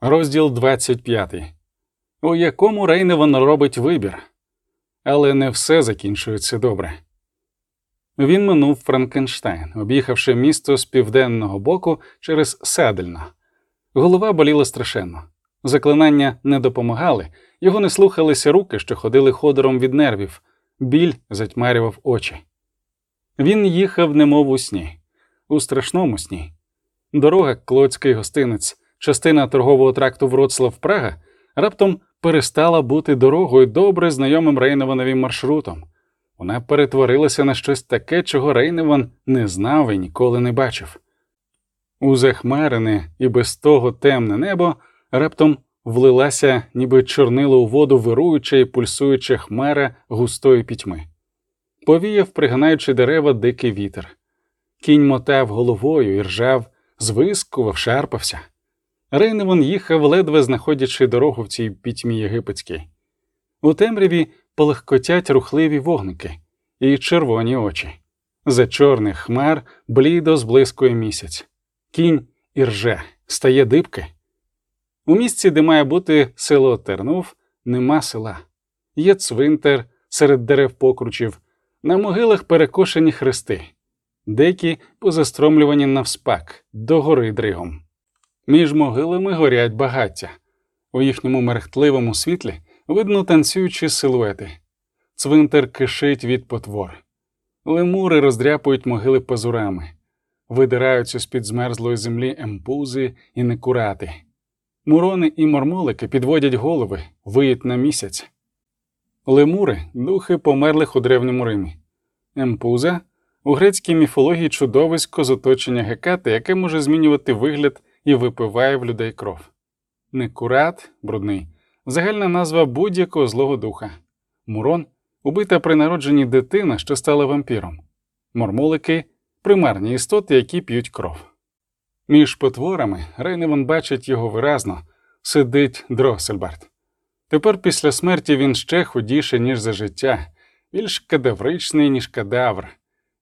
Розділ 25, у якому Рейневан робить вибір. Але не все закінчується добре. Він минув Франкенштайн, об'їхавши місто з південного боку через Седельно. Голова боліла страшенно. Заклинання не допомагали, його не слухалися руки, що ходили ходором від нервів, біль затьмарював очі. Він їхав, немов у сні, у страшному сні. Дорога Клоцький гостинець частина торгового тракту Вроцлав Прага раптом перестала бути дорогою добре знайомим Рейневановим маршрутом. Вона перетворилася на щось таке, чого Рейневан не знав і ніколи не бачив. У захмарене і без того темне небо раптом влилася, ніби чорнило у воду вируюча і пульсуюча хмара густої пітьми. Повіяв, пригинаючи дерева, дикий вітер. Кінь мотав головою і ржав, звискував, шарпався. Рейневан їхав, ледве знаходячи дорогу в цій пітьмі єгипетській. У темряві полегкотять рухливі вогники і червоні очі. За чорних хмар блідо зблискує місяць. Кінь і рже, стає дибки. У місці, де має бути село Тернув, нема села. Є цвинтар серед дерев покручів, на могилах перекошені хрести, деякі позастромлювані навспак, догори дригом. Між могилами горять багаття. У їхньому мерехтливому світлі видно танцюючі силуети. Цвинтар кишить від потвор. Лемури роздряпують могили пазурами, видираються з під змерзлої землі емпузи і некурати. Мурони і мормолики підводять голови, виють на місяць. Лемури духи померлих у древньому Римі. Емпуза у грецькій міфології чудовисько з оточення гекати, яке може змінювати вигляд і випиває в людей кров. Некурат, брудний, загальна назва будь-якого злого духа. Мурон убита при народженні дитина, що стала вампіром. Мормолики примарні істоти, які п'ють кров. Між потворами Рейневан бачить його виразно, сидить Дросельбард. Тепер після смерті він ще худіший, ніж за життя, більш кадавричний, ніж кадавр.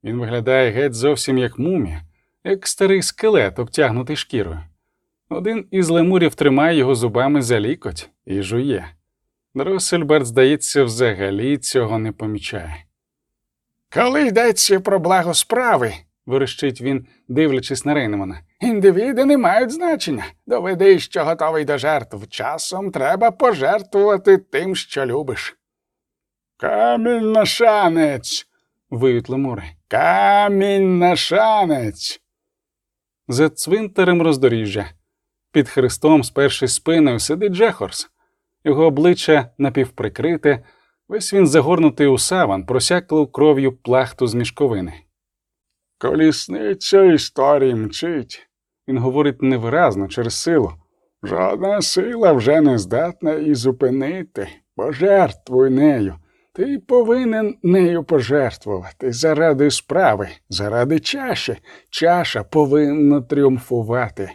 Він виглядає геть зовсім як мумія, як старий скелет, обтягнутий шкірою. Один із лемурів тримає його зубами за лікоть і жує. Дроссельберт, здається, взагалі цього не помічає. Коли йдеться про благо справи, Верещить він, дивлячись на Рейнемана. індивіди не мають значення. Доведи, що готовий до жертв. Часом треба пожертвувати тим, що любиш. Камінь на шанець. Виють лемури. Камінь на шанець. За цвинтарем роздоріжжя. Під хрестом, спершись спиною, сидить Джехорс. Його обличчя напівприкрите, весь він загорнутий у саван, просяклу кров'ю плахту з мішковини. Колісниця історії мчить. Він говорить невиразно через силу. Жодна сила вже не здатна і зупинити. Пожертвуй нею. Ти повинен нею пожертвувати заради справи, заради чаші. Чаша повинна тріумфувати.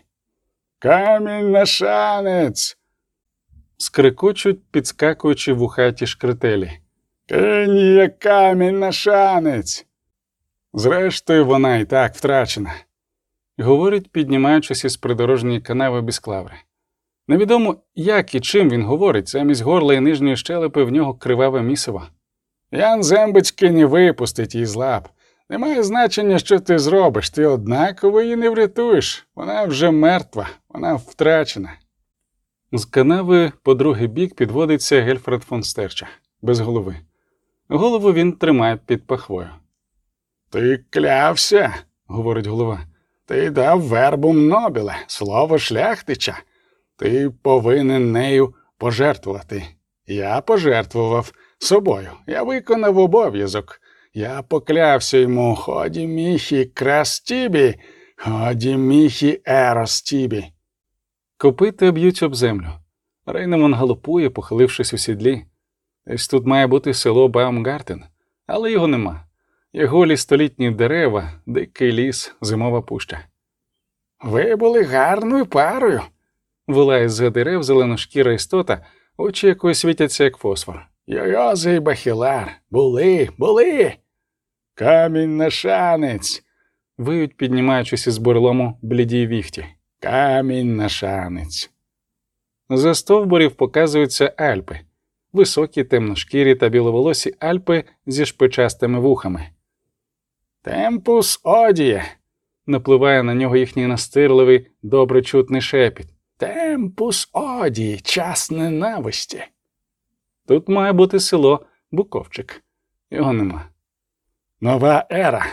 Камінь на шанець. Скрикочуть, підскакуючи в ухаті шкретелі. Кинь є камінь на шанець. Зрештою, вона і так втрачена. Говорить, піднімаючись із придорожньої канави без клаври. Невідомо, як і чим він говорить, замість горла і нижньої щелепи в нього криваве місиво. Ян Зембицький не випустить її з лап. Немає значення, що ти зробиш, ти однаково її не врятуєш. Вона вже мертва, вона втрачена. З канави по другий бік підводиться Гельфред фон Стерча, без голови. Голову він тримає під пахвою. Ти клявся, говорить голова. ти дав вербум Нобіла, слово шляхтича. Ти повинен нею пожертвувати. Я пожертвував собою. Я виконав обов'язок. Я поклявся йому ході міхі крастібі, ході міхі еростібі. Копити б'ють об землю. Рейнеман галопує, похилившись у сідлі. Десь тут має бути село Баумгартен, але його нема. Є голі столітні дерева, дикий ліс, зимова пуща. Ви були гарною парою. Вилає з дерев зеленошкіра істота, очі якої світяться, як фосфор. Йойози і бахілар. Були, були. Камінь на шанець. Виють, піднімаючись із бурлому блідій віхті. Камінь на шанець. За стовбурів показуються Альпи, високі, темношкірі та біловолосі Альпи зі шпичастими вухами. Темпус одіє. Напливає на нього їхній настирливий, добре чутний шепіт. Темпус одії, час ненависті. Тут має бути село Буковчик. Його нема. Нова ера.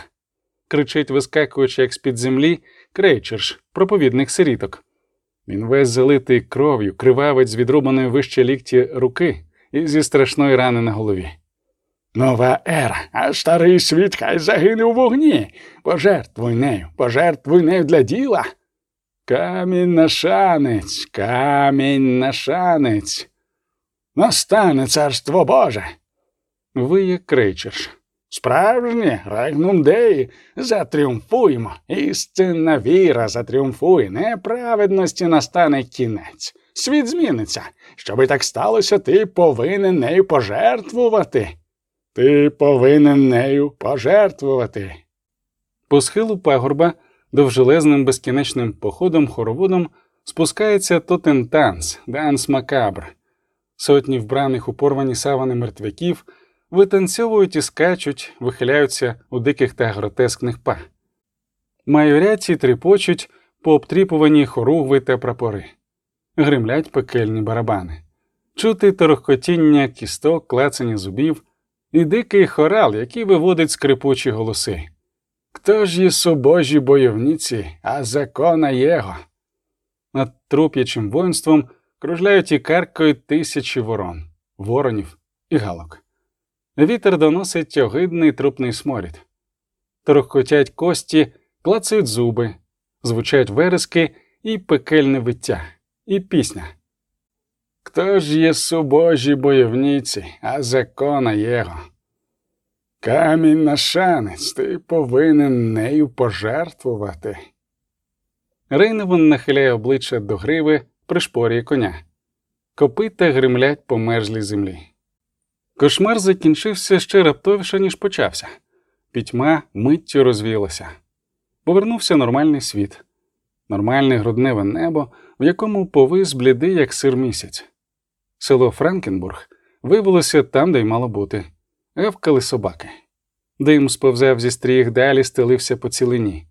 кричить, вискакуючи, як з-під землі, крейчерш, проповідник сиріток. Він весь залитий кров'ю, кривавець з відрубаної вище лікті руки і зі страшної рани на голові. Нова ера, а старий світ хай загине у вогні. Пожертвуй нею, пожертвуй нею для діла. Камінь на шанець, камінь на шанець. Настане царство Боже. Виє крейчерш. Справжнє регнум деї, затріумфуємо. Істинна віра затріумфує, неправедності настане кінець. Світ зміниться. Щоби так сталося, ти повинен нею пожертвувати. Ти повинен нею пожертвувати. По схилу пагорба довжелезним безкінечним походом хороводом спускається тотентанс, данс макабр. Сотні вбраних у порвані савани мертвяків витанцьовують і скачуть, вихиляються у диких та гротескних па. Майоряці тріпочуть по обтріпуванні хоругви та прапори, гримлять пекельні барабани, чути торохкотіння кісток, клацання зубів і дикий хорал, який виводить скрипучі голоси. Хто ж є собожі бойовниці, а закона Його? Над труп'ячим воїнством кружляють і каркають тисячі ворон, воронів і галок. Вітер доносить огидний трупний сморід. Торохкотять кості, клацають зуби, звучать верески і пекельне виття, і пісня. Хто ж є собожі бойовниці, а закона Його? Камінь на шанець, ти повинен нею пожертвувати. Рейневан нахиляє обличчя до гриви, пришпорює коня. Копита гримлять по мерзлій землі. Кошмар закінчився ще раптовіше, ніж почався. Пітьма миттю розвіялася. Повернувся нормальний світ, нормальне грудневе небо, в якому повис блідий, як сир місяць. Село Франкенбург виявилося там, де й мало бути. Гавкали собаки. Дим сповзав зі стріх, далі стелився по цілині.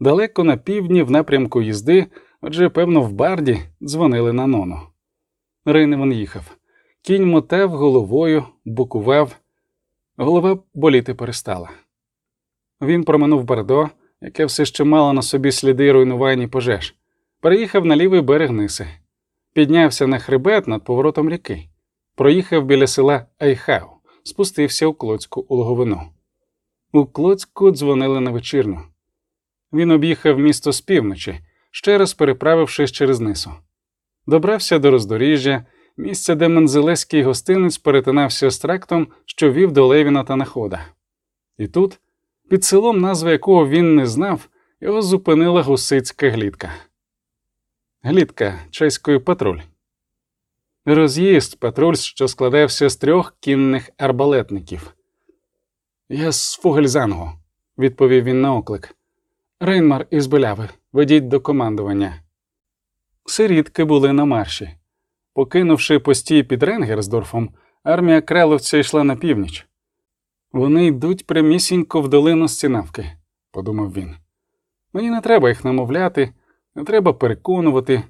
Далеко на півдні, в напрямку їзди, отже, певно, в барді дзвонили на нону. Рейневан їхав. Кінь мотав головою, букував, голова боліти перестала. Він проминув Бардо, яке все ще мало на собі сліди руйнувань і пожеж, переїхав на лівий берег Ниси, піднявся на хребет над поворотом ріки, проїхав біля села Айхау, спустився у Клоцьку у логовину. У Клоцьку дзвонили на вечірну. Він об'їхав місто з півночі, ще раз переправившись через Нису. Добрався до роздоріжжя місце, де Мензелеський гостинець перетинався з трактом, що вів до Левіна та Находа. І тут, під селом, назви якого він не знав, його зупинила гусицька глітка. Глітка чеської патруль. Роз'їзд патруль, що складався з трьох кінних арбалетників. Я з Фугельзангу, відповів він на оклик. Рейнмар із Беляви, ведіть до командування. Сирітки були на марші. Покинувши постій під Ренгерсдорфом, армія краловця йшла на північ. Вони йдуть прямісінько в долину стінавки, подумав він. Мені не треба їх намовляти, не треба переконувати.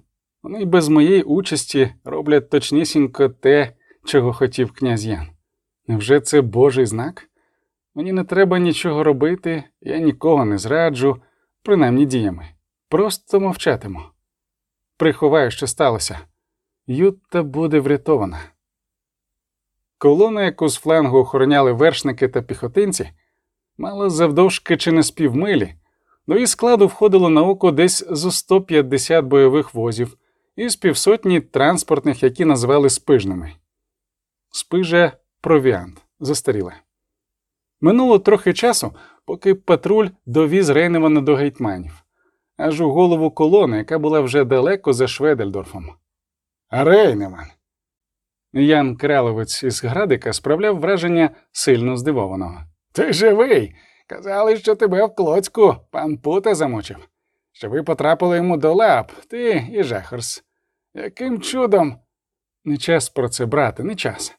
Вони без моєї участі роблять точнісінько те, чого хотів князь Ян. Невже це Божий знак? Мені не треба нічого робити, я нікого не зраджу, принаймні діями. Просто мовчатиму. Приховаю, що сталося. Ютта буде врятована. Колона, яку з флангу охороняли вершники та піхотинці, мала завдовжки чи не з півмилі, до її складу входило на око десь зо 150 бойових возів і з півсотні транспортних, які називали спижними. Спижа провіант застаріле. Минуло трохи часу, поки патруль довіз Рейневана до гейтманів, аж у голову колони, яка була вже далеко за Шведельдорфом. Рейнеман. Ян Краловець із Градика справляв враження сильно здивованого. Ти живий. Казали, що тебе в клоцьку пан Пута замочив, що ви потрапили йому до лап, ти і Жехорс. Яким чудом? Не час про це брати, не час.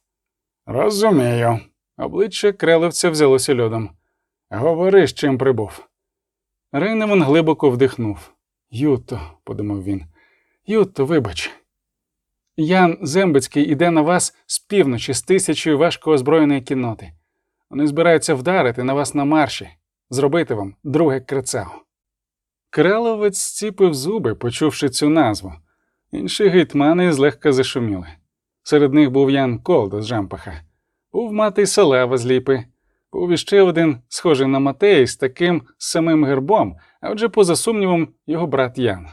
Розумію. Обличчя крелевця взялося льодом. Говори, з чим прибув. Рейневан глибоко вдихнув. Юто, подумав він. Юто, вибач. Ян Зембицький іде на вас з півночі з тисячою важко озброєної кінноти. Вони збираються вдарити на вас на марші, зробити вам друге крицао. Креловець зціпив зуби, почувши цю назву. Інші гетьмани злегка зашуміли. Серед них був Ян Колдо з Жампаха, був мати Селева з Ліпи, був іще один, схожий на Матей, з таким самим гербом, а отже, поза сумнівом, його брат Ян.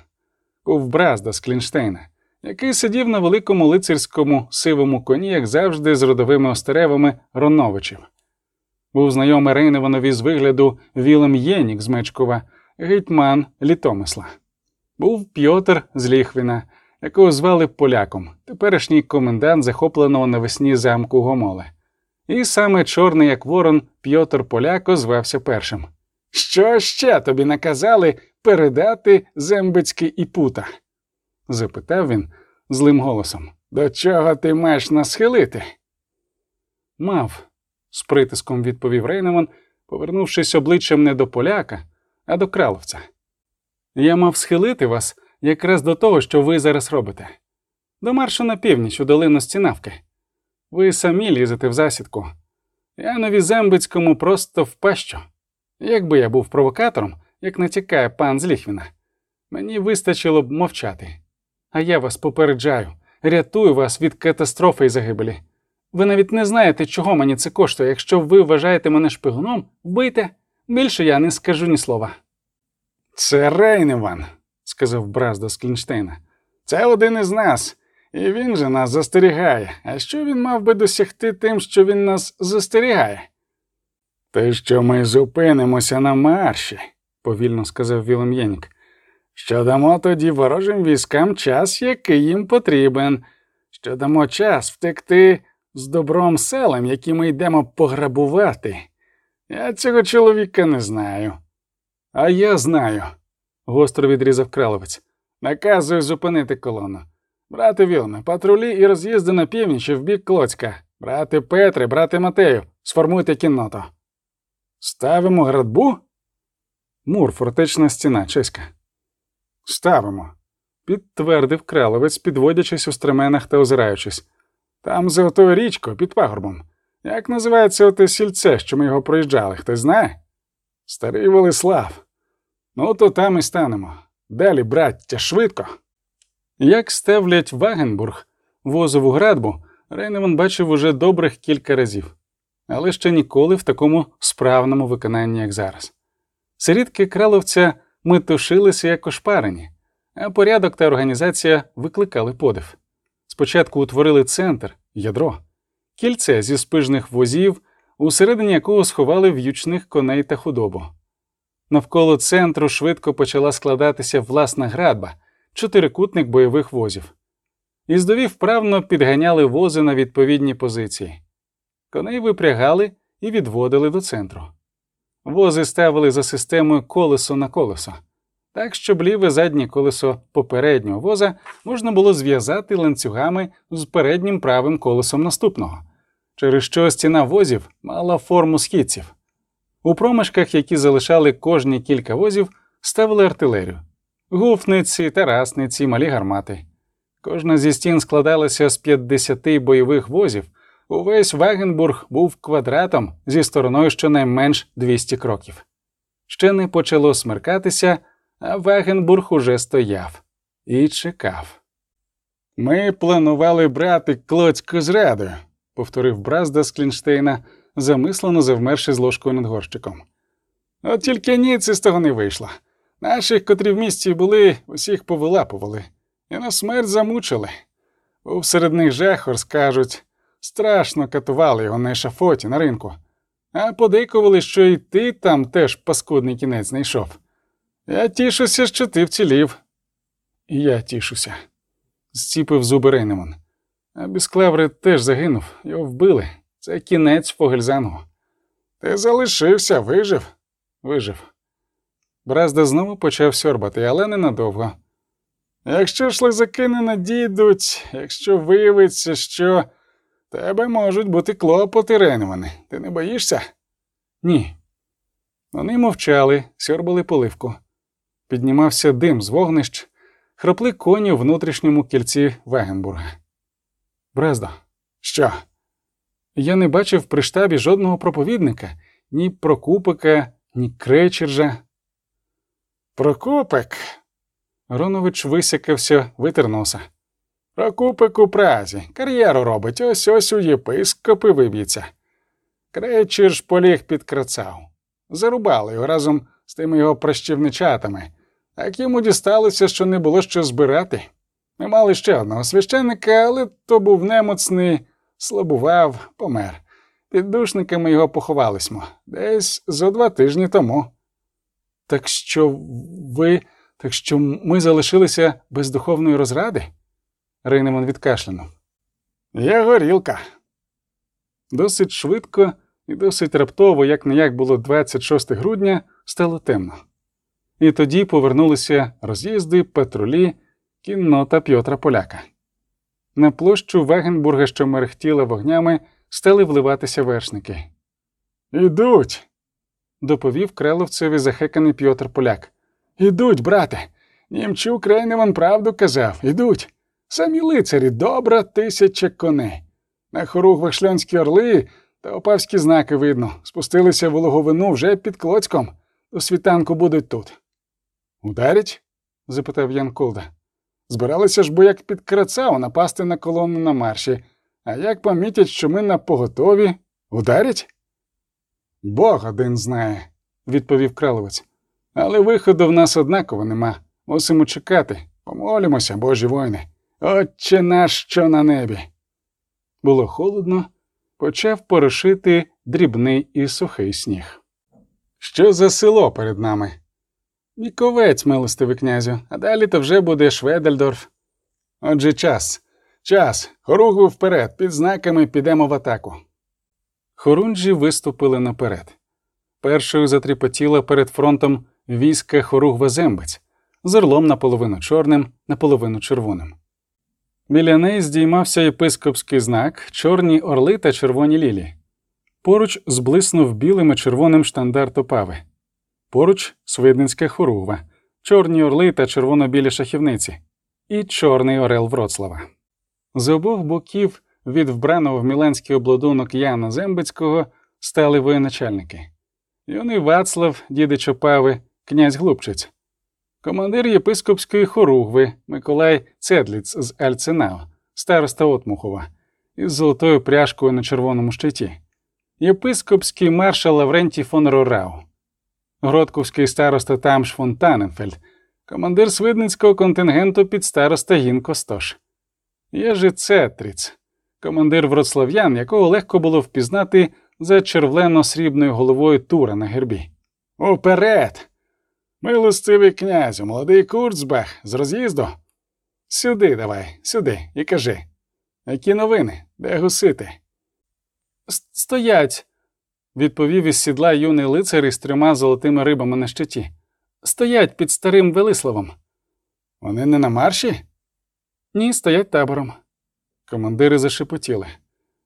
Був Бразда з Клінштейна, який сидів на великому лицарському сивому коні, як завжди, з родовими остеревами Роновичів. Був знайомий Рейневанові з вигляду Вілем Єнік з Мечкова, гетьман Літомисла. Був Пьотр з Ліхвіна, якого звали поляком, теперішній комендант захопленого навесні замку Гомоле. І саме чорний, як ворон, Пьотр Поляко звався першим. Що ще тобі наказали передати Зембицький і пута? запитав він злим голосом. До чого ти маєш насхилити? Мав, з притиском відповів Рейнеман, повернувшись обличчям не до поляка, а до краловця. Я мав схилити вас якраз до того, що ви зараз робите. До маршу на північ у долину стінавки. Ви самі лізете в засідку. Я нові Зембицькому просто в пащу. Якби я був провокатором, як натякає пан з Ліхвіна, мені вистачило б мовчати. А я вас попереджаю, рятую вас від катастрофи і загибелі. Ви навіть не знаєте, чого мені це коштує. Якщо ви вважаєте мене шпигуном, вбийте. Більше я не скажу ні слова. Це Рейневан, сказав Бразда з Клінштейна. Це один із нас, і він же нас застерігає. А що він мав би досягти тим, що він нас застерігає? Те, що ми зупинимося на марші, повільно сказав Вілем Єнік. Що дамо тоді ворожим військам час, який їм потрібен, що дамо час втекти з добром селем, які ми йдемо пограбувати. Я цього чоловіка не знаю. А я знаю, гостро відрізав краловець. Наказую зупинити колону. Брате Вілме, патрулі і роз'їзди на північ і в бік Клоцька. Брате Петре, брате Матею, сформуйте кінноту. Ставимо градбу? Мур, фортечна стіна, чеська. Ставимо, підтвердив краловець, підводячись у стременах та озираючись. Там за отою річкою під пагорбом. Як називається оте сільце, що ми його проїжджали, хтось знає? Старий Велислав. Ну, то там і станемо. Далі, браття, швидко. Як ставлять Вагенбург, возову градбу, Рейневан бачив уже добрих кілька разів, але ще ніколи в такому справному виконанні, як зараз. Сирідки краловця метушилися як ошпарені, а порядок та організація викликали подив. Спочатку утворили центр, ядро, кільце зі спижних возів, усередині якого сховали в'ючних коней та худобу. Навколо центру швидко почала складатися власна градба, чотирикутник бойових возів. Іздові вправно підганяли вози на відповідні позиції. Коней випрягали і відводили до центру. Вози ставили за системою колесо на колесо, так щоб ліве заднє колесо попереднього воза можна було зв'язати ланцюгами з переднім правим колесом наступного, через що стіна возів мала форму східців. У промежках, які залишали кожні кілька возів, ставили артилерію, гуфниці, тарасниці, малі гармати. Кожна зі стін складалася з 50 бойових возів. Увесь Вагенбург був квадратом зі стороною щонайменш 200 кроків. Ще не почало смеркатися, а Вагенбург уже стояв і чекав. Ми планували брати Клоцьку з радою, повторив Бразда з Клінштейна, замислено завмерши з ложкою над горщиком. От тільки ніці з того не вийшло. Наших, котрі в місті були, усіх повилапували, і на смерть замучили. Був серед них жехор, скажуть. Страшно катували його на ешафоті на ринку, а подейкували, що і ти там теж паскудний кінець знайшов. Я тішуся, що ти вцілів. І я тішуся, зціпив зуби Рейнемон. А Бісклеври теж загинув, його вбили. Це кінець Фогельзангу. Ти залишився, вижив? Вижив. Бразда знову почав сьорбати, але ненадовго. Якщо шлизаки не надійдуть, якщо виявиться, що тебе можуть бути клопоти Рейневани, ти не боїшся? Ні. Вони мовчали, сьорбали поливку. Піднімався дим з вогнищ, хропли коні у внутрішньому кільці Вегенбурга. Брездо, Що? я не бачив при штабі жодного проповідника, ні Прокупика, ні Кречержа. Прокупик. Ронович висякався, витер носа. Прокупик у празі. Кар'єру робить, ось ось у єпископи виб'ється. Кречір поліг під крацав. Зарубали його разом з тими його пращівничатами. Так йому дісталося, що не було що збирати. Ми мали ще одного священника, але то був немоцний, слабував, помер. Під душниками його поховалисьмо десь зо два тижні тому. Так що ви, так що ми залишилися без духовної розради? Рейнеман відкашлянув. Є горілка. Досить швидко і досить раптово, як не як було 26 грудня, стало темно. І тоді повернулися роз'їзди, патрулі, кіннота П'єтра Поляка. На площу Вегенбурга, що мерехтіла вогнями, стали вливатися вершники. Ідуть. Доповів креловцеві захеканий П'єтр Поляк. Ідуть, брате. Німчук Рейневан правду казав. Ідуть. Самі лицарі, добра тисяча коней. На хоругвах шльонські орли та опавські знаки видно. Спустилися в логовину вже під Клоцьком. До світанку будуть тут. Ударять? запитав Ян Колда. Збиралися ж бо як під Крацау напасти на колону на марші. А як помітять, що ми на поготові, ударять? Бог один знає, відповів краловець. Але виходу в нас однаково нема. Мусимо чекати. Помолімося, божі воїни. Отче наш, що на небі. Було холодно, почав порошити дрібний і сухий сніг. Що за село перед нами? Віковець, милостивий князю, а далі то вже буде Шведельдорф. Отже, час, час, хоругву вперед, під знаками підемо в атаку. Хорунжі виступили наперед. Першою затріпотіла перед фронтом війська Хоругва Зембець з орлом наполовину чорним, наполовину червоним. Біля неї здіймався єпископський знак, чорні орли та червоні лілі. Поруч зблиснув білим і червоним штандарт опави. Поруч Свидницька хоругва, чорні орли та червоно-білі шахівниці, і чорний орел Вроцлава. З обох боків від вбраного в міланський обладунок Яна Зембицького стали воєначальники. Юний Вацлав, дідич Опави, князь Глупчиць, командир єпископської хоругви Миколай Цедліц з Альценао, староста Отмухова, із золотою пряжкою на червоному щиті, єпископський маршал Лаврентій фон Рорау, Гродковський староста Тамш фон Таненфельд, командир свидницького контингенту під староста Гінко Стош. Єжи Цетріц, командир вроцлав'ян, якого легко було впізнати за червлено-срібною головою тура на гербі. Уперед! Милостивий князю, молодий Курцбах, з роз'їзду. Сюди давай, сюди, і кажи. Які новини? Де гусити? Стоять, відповів із сідла юний лицар із трьома золотими рибами на щиті. Стоять під старим Велиславом. Вони не на марші? Ні, стоять табором. Командири зашепотіли.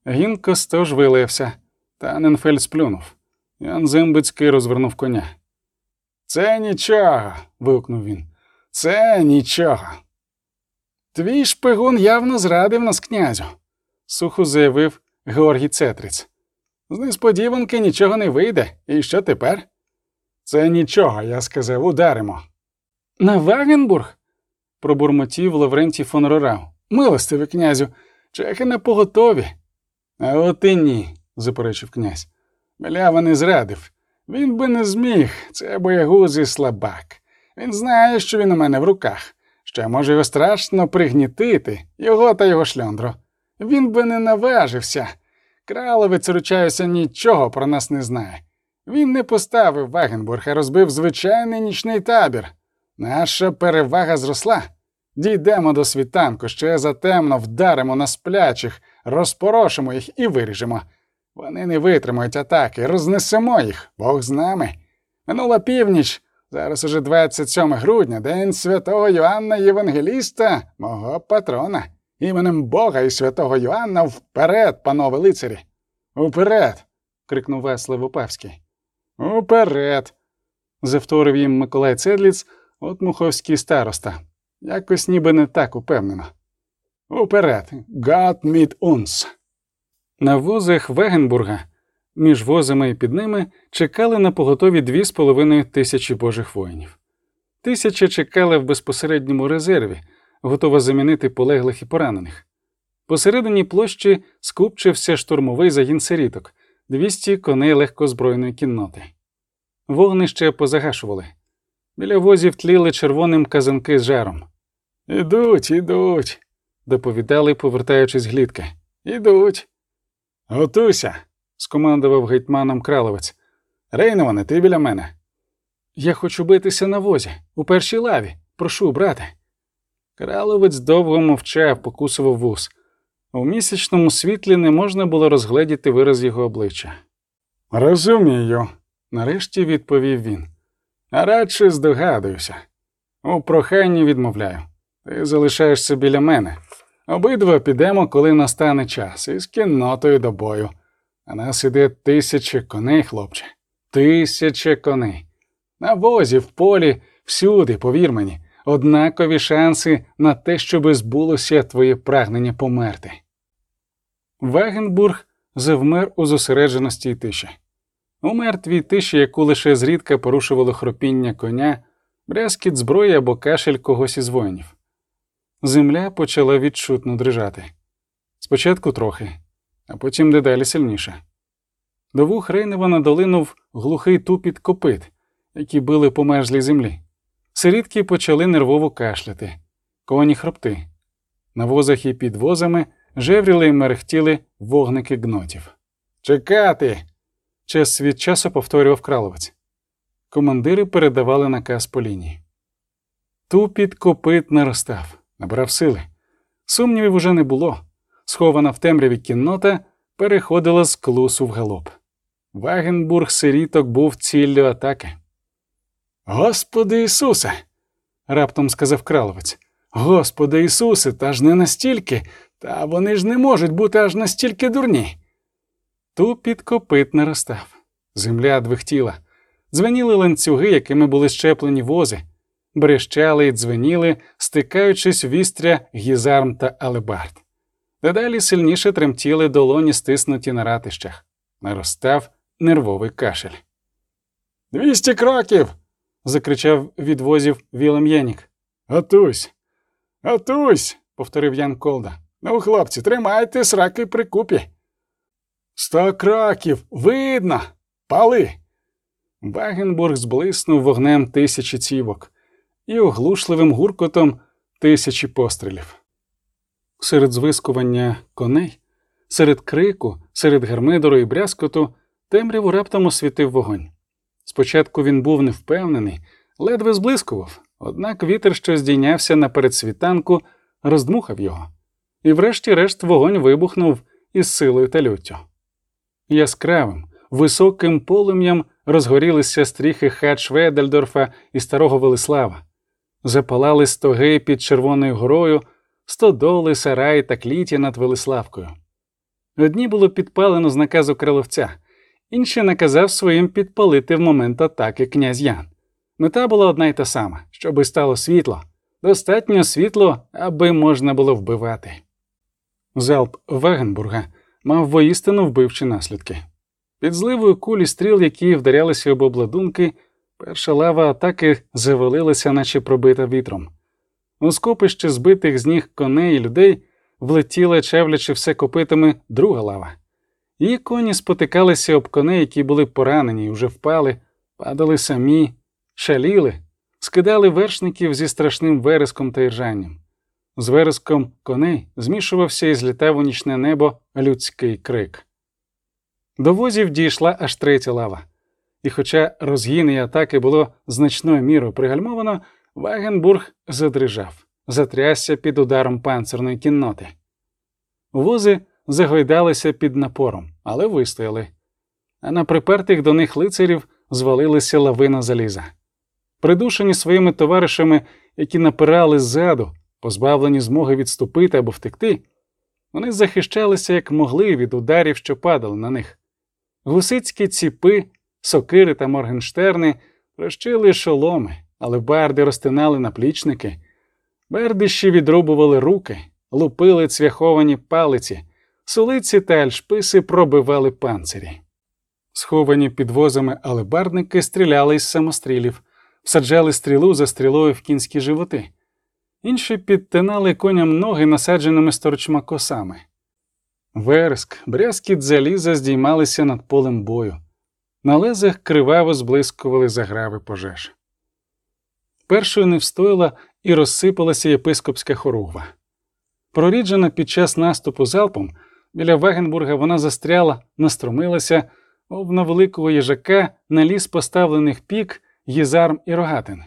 Гінко стож вилився, та Ненфель сплюнув. Ян Зембицький розвернув коня. Це нічого. вигукнув він. Це нічого. Твій шпигун явно зрадив нас князю, сухо заявив Георгій Цетриць. З несподіванки нічого не вийде. І що тепер? Це нічого, я сказав, ударимо. На Вагенбург? пробурмотів Лаврентій фон Рорау. Милостивий князю, чехи на поготові. А от і ні, заперечив князь. Белява не зрадив. Він би не зміг, це боягуз і слабак. Він знає, що він у мене в руках, що може його страшно пригнітити, його та його шльондру. Він би не наважився. Краловець, ручаюся, нічого про нас не знає. Він не поставив Вагенбург, а розбив звичайний нічний табір. Наша перевага зросла. Дійдемо до світанку, ще затемно вдаримо на сплячих, розпорошимо їх і виріжемо. Вони не витримають атаки, рознесемо їх, Бог з нами. Минула північ, Зараз уже 27 грудня, день святого Йоанна Євангеліста, мого патрона. Іменем Бога і святого Йоанна вперед, панове лицарі. Уперед. крикнув весело Павський. Уперед. завторив їм Миколай Цедліц, от муховський староста. Якось ніби не так упевнено. Уперед, God mit uns. На возах Вегенбурга між возами і під ними чекали на поготові дві з половиною тисячі божих воїнів. Тисяча чекала в безпосередньому резерві, готова замінити полеглих і поранених. Посередині площі скупчився штурмовий загін сиріток, 200 коней легкозбройної кінноти. Вогнище позагашували. Біля возів тліли червоним казанки з жаром. Ідуть, ідуть, доповідали, повертаючись глідки. Ідуть. Готуйся, скомандував гетьманом краловець. Рейноване, ти біля мене. Я хочу битися на возі, у першій лаві. Прошу, брате. Краловець довго мовчав, покусував вус. У місячному світлі не можна було розгледіти вираз його обличчя. Розумію, нарешті відповів він. А радше здогадуюся. У проханні відмовляю. Ти залишаєшся біля мене. Обидва підемо, коли настане час, із кіннотою до бою. А нас іде тисяча коней, хлопче. Тисяча коней. На возі, в полі, всюди, повір мені, однакові шанси на те, щоби збулося твоє прагнення померти. Вагенбург завмер у зосередженості й тиші. У мертвій тиші, яку лише зрідка порушувало хропіння коня, брязкіт зброї або кашель когось із воїнів. Земля почала відчутно дрижати. Спочатку трохи, а потім дедалі сильніше. До вух Рейнева долинув глухий тупіт копит, які били по мерзлій землі. Сирітки почали нервово кашляти, коні хропти. На возах і під возами жевріли й мерехтіли вогники гнотів. Чекати. Час від часу повторював краловець. Командири передавали наказ по лінії. Тупіт копит наростав, набрав сили. Сумнівів уже не було. Схована в темряві кіннота переходила з клусу в галоп. Вагенбург сиріток був ціллю атаки. Господи Ісусе, раптом сказав краловець. Господи Ісусе, та ж не настільки, та вони ж не можуть бути аж настільки дурні. Тупіт копит наростав. Земля двихтіла. Дзвеніли ланцюги, якими були щеплені вози, брещали й дзвеніли, стикаючись вістря гізарм та алебард. Дедалі сильніше тремтіли долоні, стиснуті на ратищах. Наростав нервовий кашель. Двісті кроків. закричав від возів Вілем Єнік. Готуйсь, готуйсь, повторив Ян Колда. Ну, хлопці, тримайте сраки при купі. Сто кроків, видно, пали. Вагенбург зблиснув вогнем тисячі цівок і оглушливим гуркотом тисячі пострілів. Серед звискування коней, серед крику, серед гармидору і брязкоту темряву раптом освітив вогонь. Спочатку він був невпевнений, ледве зблискував, однак вітер, що здійнявся на передсвітанку, роздмухав його, і врешті-решт вогонь вибухнув із силою та люттю. Яскравим, високим полум'ям розгорілися стріхи хач Ведельдорфа і старого Велислава, запалали стоги під Червоною горою, стодоли, сараї та кліті над Велиславкою. Одні було підпалено з наказу криловця, інші наказав своїм підпалити в момент атаки князь Ян. Мета була одна й та сама, щоби стало світло, достатньо світло, аби можна було вбивати. Залп Вегенбурга мав воістину вбивчі наслідки. Під зливою кулі стріл, які вдарялися об обладунки, перша лава атаки завалилася, наче пробита вітром. У скопище збитих з ніг коней і людей влетіла, чевлячи все копитами, друга лава. Її коні спотикалися об коней, які були поранені і вже впали, падали самі, шаліли, скидали вершників зі страшним вереском та іржанням. З вереском коней змішувався і злітав у нічне небо людський крик. До возів дійшла аж третя лава, і, хоча розгін і атаки було значною мірою пригальмовано, Вагенбург задрижав, затрясся під ударом панцирної кінноти. Вози загойдалися під напором, але вистояли, а на припертих до них лицарів звалилися лавина заліза. Придушені своїми товаришами, які напирали ззаду, позбавлені змоги відступити або втекти, вони захищалися як могли від ударів, що падали на них. Гусицькі ціпи, сокири та моргенштерни прощили шоломи, але барди розтинали наплічники, бердищі відрубували руки, лупили цвяховані палиці, сулиці та альшписи пробивали панцирі. Сховані під возами алебардники стріляли із самострілів, всаджали стрілу за стрілою в кінські животи. Інші підтинали коням ноги насадженими сторчма косами. Вереск, брязкіт заліза здіймалися над полем бою. На лезах криваво зблискували заграви пожеж. Першою не встояла і розсипалася єпископська хоругва. Проріджена під час наступу залпом, біля Вагенбурга вона застряла, настромилася, мов на великого їжака на ліс поставлених пік, їзарм і рогатин.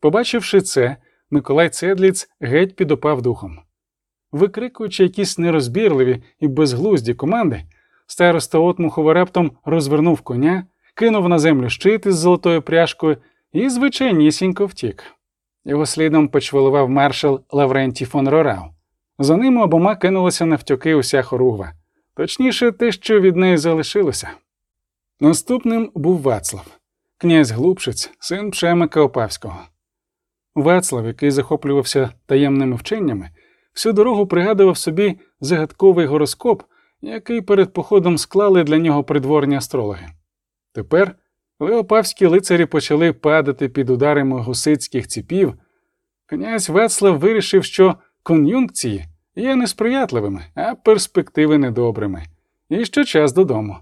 Побачивши це, Миколай Цедліц геть підопав духом. Викрикуючи якісь нерозбірливі і безглузді команди, староста Отмухова раптом розвернув коня, кинув на землю щит із золотою пряжкою і звичайнісінько втік. Його слідом почвалував маршал Лаврентій фон Рорау. За ними обома кинулася навтюки уся хоругва, точніше, те, що від неї залишилося. Наступним був Вацлав, князь Глупшиць, син Пшемика Опавського. Вацлав, який захоплювався таємними вченнями, всю дорогу пригадував собі загадковий гороскоп, який перед походом склали для нього придворні астрологи. Тепер леопавські лицарі почали падати під ударами гусицьких ціпів. Князь Вацлав вирішив, що кон'юнкції є несприятливими, а перспективи недобрими, і що час додому.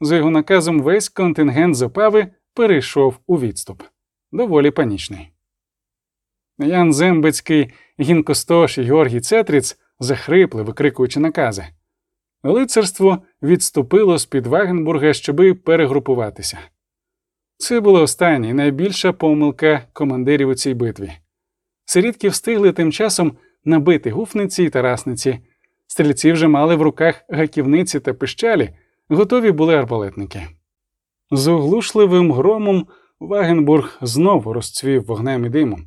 За його наказом весь контингент з Опави перейшов у відступ. Доволі панічний. Ян Зембицький, Гінкостош і Георгій Цетріц захрипли, викрикуючи накази. Лицарство відступило з під Вагенбурга, щоби перегрупуватися. Це була остання і найбільша помилка командирів у цій битві. Сирідки встигли тим часом набити гуфниці і тарасниці, стрільці вже мали в руках гаківниці та пищалі, готові були арбалетники. З оглушливим громом Вагенбург знову розцвів вогнем і димом.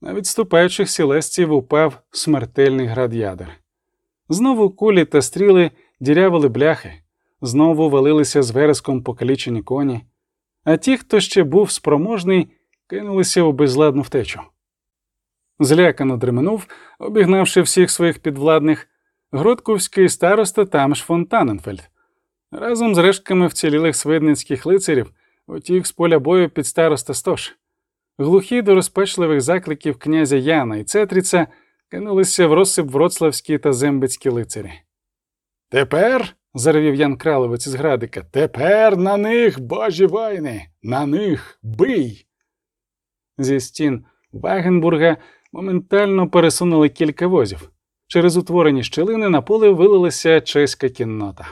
На відступаючих сілесців упав смертельний град ядер. Знову кулі та стріли дірявили бляхи, знову валилися з вереском покалічені коні, а ті, хто ще був спроможний, кинулися у безладну втечу. Злякано дременув, обігнавши всіх своїх підвладних, Гродківський староста Тамш фон Таненфельд. Разом з рештками вцілілих свидницьких лицарів утік з поля бою під староста Стош. Глухі до розпачливих закликів князя Яна і Цетріца кинулися в розсип вроцлавські та зембицькі лицарі. Тепер, заревів Ян Краловець із Градика, тепер на них, божі вайни, на них бий. Зі стін Вагенбурга моментально пересунули кілька возів. Через утворені щелини на поле вилилася чеська кіннота.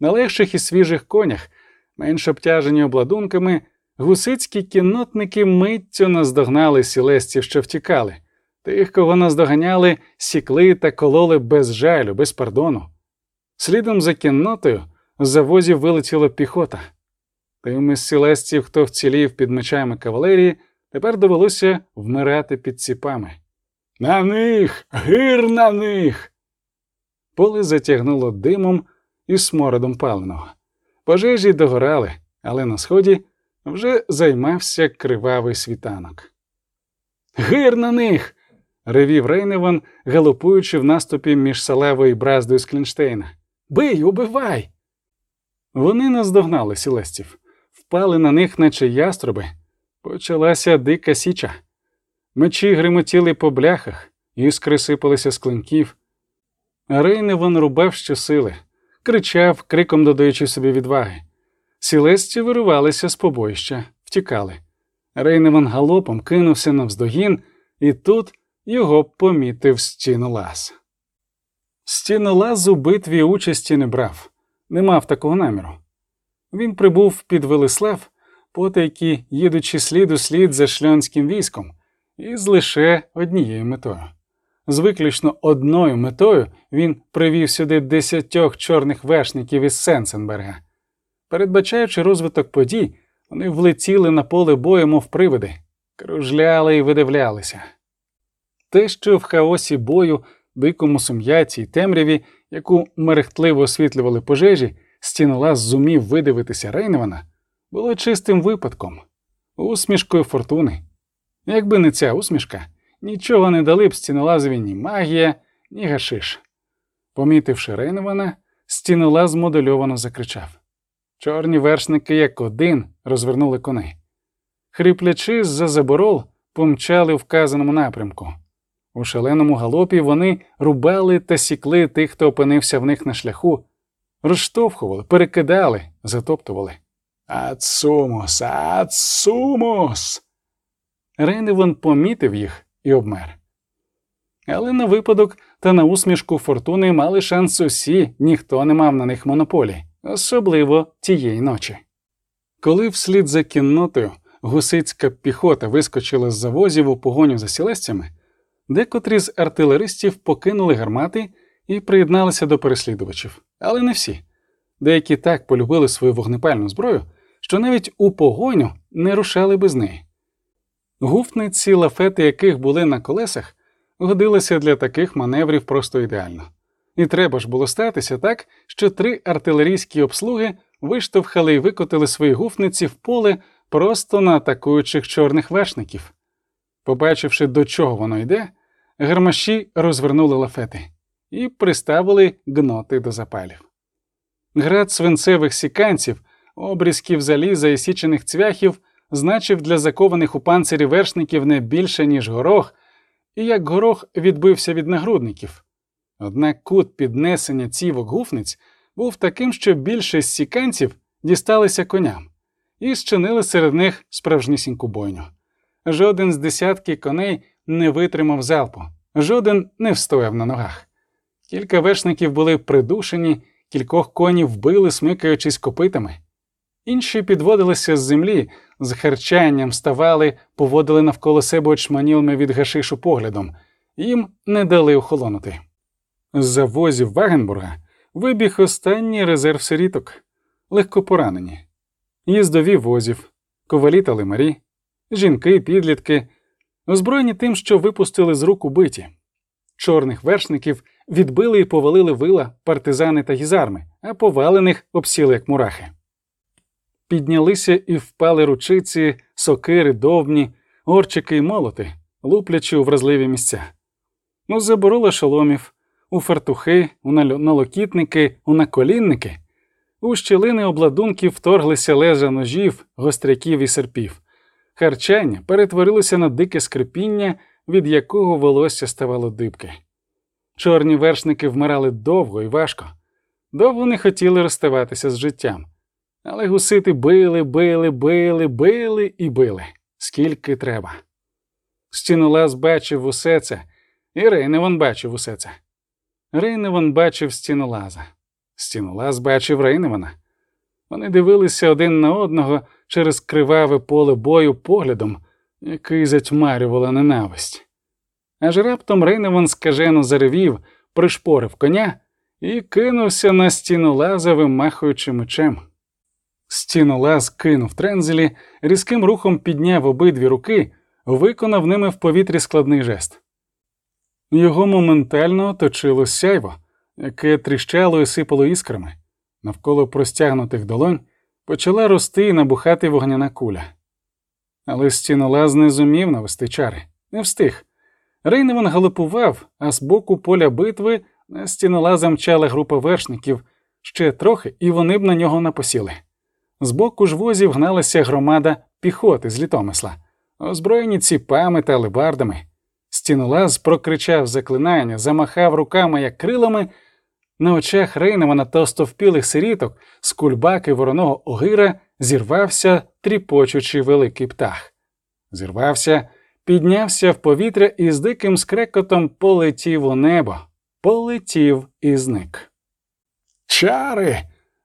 На легших і свіжих конях, менш обтяжені обладунками, гусицькі кіннотники миттю наздогнали сілесців, що втікали, тих, кого наздоганяли, сікли та кололи без жалю, без пардону. Слідом за кіннотою з возів вилетіла піхота. Тим із сілесців, хто вцілів під мечами кавалерії, тепер довелося вмирати під ціпами. На них, гир на них. Поле затягнуло димом і смородом паленого. Пожежі догорали, але на сході вже займався кривавий світанок. Гир на них. ревів Рейневан, галопуючи в наступі між Салевою і Браздою Клінштейна. Бий, убивай! Вони наздогнали сілестів, впали на них, наче яструби. Почалася дика січа. Мечі гримотіли по бляхах, іскри сипалися з клинків. Рейневан рубав щосили, кричав, криком додаючи собі відваги. Сілесті вирувалися з побоїща, втікали. Рейневан галопом кинувся навздогін, і тут його помітив стінолаз. Стінолаз у битві участі не брав, не мав такого наміру. Він прибув під Велислав, потайки їдучи слід у слід за шльонським військом, із лише однією метою. З виключно одною метою він привів сюди десятьох чорних вершників із Сенсенберга. Передбачаючи розвиток подій, Вони влетіли на поле бою, мов привиди, кружляли і видивлялися. Те, що в хаосі бою, дикому сум'яті й темряві, яку мерехтливо освітлювали пожежі, стінолаз зумів видивитися Рейневана, було чистим випадком, усмішкою фортуни. Якби не ця усмішка, нічого не дали б стінолазові ні магія, ні гашиш. Помітивши Рейневана, стінолаз модельовано закричав. Чорні вершники, як один, розвернули коней. Хриплячи з-за заборол, помчали в вказаному напрямку. У шаленому галопі вони рубали та сікли тих, хто опинився в них на шляху, розштовхували, перекидали, затоптували. Ацумус, ацумус. Рейневан помітив їх і обмер. Але на випадок та на усмішку фортуни мали шанс усі, ніхто не мав на них монополії, особливо тієї ночі. Коли вслід за кіннотою гусицька піхота вискочила з завозів у погоню за сілесцями, декотрі з артилеристів покинули гармати і приєдналися до переслідувачів, але не всі. Деякі так полюбили свою вогнепальну зброю, що навіть у погоню не рушали без неї. Гуфниці, лафети яких були на колесах, годилися для таких маневрів просто ідеально. І треба ж було статися так, що три артилерійські обслуги виштовхали і викотили свої гуфниці в поле просто на атакуючих чорних вершників. Побачивши, до чого воно йде, гармаші розвернули лафети і приставили гноти до запалів. Град свинцевих сіканців, обрізків заліза і січених цвяхів значив для закованих у панцирі вершників не більше, ніж горох, і як горох відбився від нагрудників. Однак кут піднесення цівок гуфниць був таким, що більшість сіканців дісталися коням і зчинили серед них справжнісіньку бойню. Жоден з десятки коней не витримав залпу, жоден не встояв на ногах. Кілька вершників були придушені, кількох конів вбили, смикаючись копитами. Інші підводилися з землі, з харчанням ставали, поводили навколо себе очманілими від гашишу поглядом, їм не дали охолонути. З-за возів Вагенбурга вибіг останній резерв сиріток, легко поранені, їздові возів, ковалі та лимарі, жінки, підлітки, озброєні тим, що випустили з рук убиті. Чорних вершників відбили і повалили вила, партизани та гізарми, а повалених обсіли як мурахи. Піднялися і впали ручиці, сокири, довбні, горчики й молоти, луплячи у вразливі місця. У заборола шоломів, у фартухи, у налокітники, у наколінники, у щілини обладунків вторглися лежа ножів, гостряків і серпів. Харчання перетворилося на дике скрипіння, від якого волосся ставало дибки. Чорні вершники вмирали довго і важко, довго не хотіли розставатися з життям. Але гусити били, били, били, били і били, скільки треба. Стінолаз бачив усе це, і Рейневан бачив усе це. Рейневан бачив стінолаза. Стінолаз бачив Рейневана. Вони дивилися один на одного через криваве поле бою поглядом, який затьмарювала ненависть. Аж раптом Рейневан скажено заревів, пришпорив коня і кинувся на стінолаза, вимахуючи мечем. Стінолаз кинув трензелі, різким рухом підняв обидві руки, виконав ними в повітрі складний жест. Його моментально оточило сяйво, яке тріщало і сипало іскрами. Навколо простягнутих долонь почала рости і набухати вогняна куля. Але стінолаз не зумів навести чари, не встиг. Рейневан галопував, а з боку поля битви на стінолаза мчала група вершників ще трохи, і вони б на нього напосіли. Збоку ж возів гналася громада піхоти з літомисла, озброєні ціпами та лебардами. Стінолаз прокричав заклинання, замахав руками, як крилами. На очах Рейневана та остовпілих сиріток з кульбаки вороного огира зірвався, тріпочучи великий птах. Зірвався, піднявся в повітря і з диким скрекотом полетів у небо, полетів і зник. Чари.